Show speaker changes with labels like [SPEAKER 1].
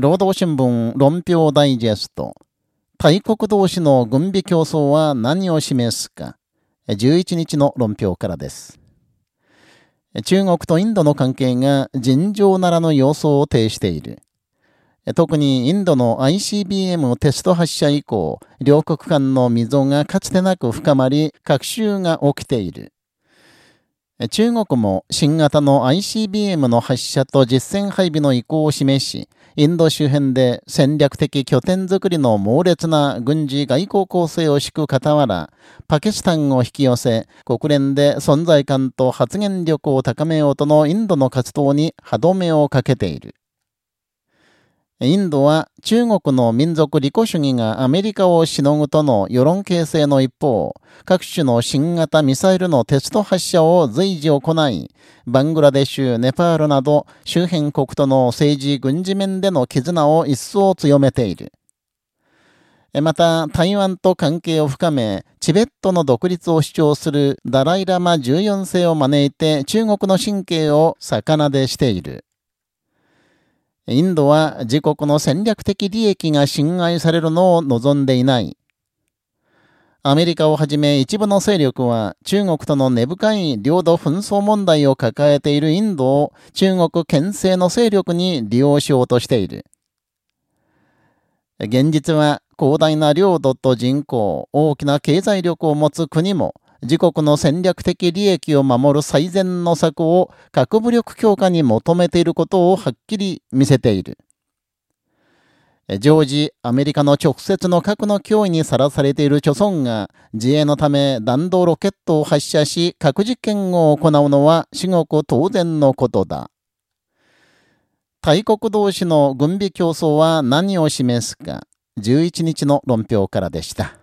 [SPEAKER 1] 労働新聞論評ダイジェスト。大国同士の軍備競争は何を示すか。11日の論評からです。中国とインドの関係が尋常ならぬ様相を呈している。特にインドの ICBM テスト発射以降、両国間の溝がかつてなく深まり、隔週が起きている。中国も新型の ICBM の発射と実戦配備の意向を示し、インド周辺で戦略的拠点づくりの猛烈な軍事外交構成を敷く傍ら、パキスタンを引き寄せ、国連で存在感と発言力を高めようとのインドの活動に歯止めをかけている。インドは中国の民族利己主義がアメリカをしのぐとの世論形成の一方、各種の新型ミサイルのテスト発射を随時行い、バングラデシュ、ネパールなど周辺国との政治軍事面での絆を一層強めている。また、台湾と関係を深め、チベットの独立を主張するダライラマ14世を招いて中国の神経を魚でしている。インドは自国の戦略的利益が侵害されるのを望んでいない。アメリカをはじめ一部の勢力は中国との根深い領土紛争問題を抱えているインドを中国牽制の勢力に利用しようとしている。現実は広大な領土と人口、大きな経済力を持つ国も自国の戦略的利益を守る最善の策を核武力強化に求めていることをはっきり見せている。常時、アメリカの直接の核の脅威にさらされている貯村が自衛のため弾道ロケットを発射し核実験を行うのは至極当然のことだ。大国同士の軍備競争は何を示すか、11日の論評からでした。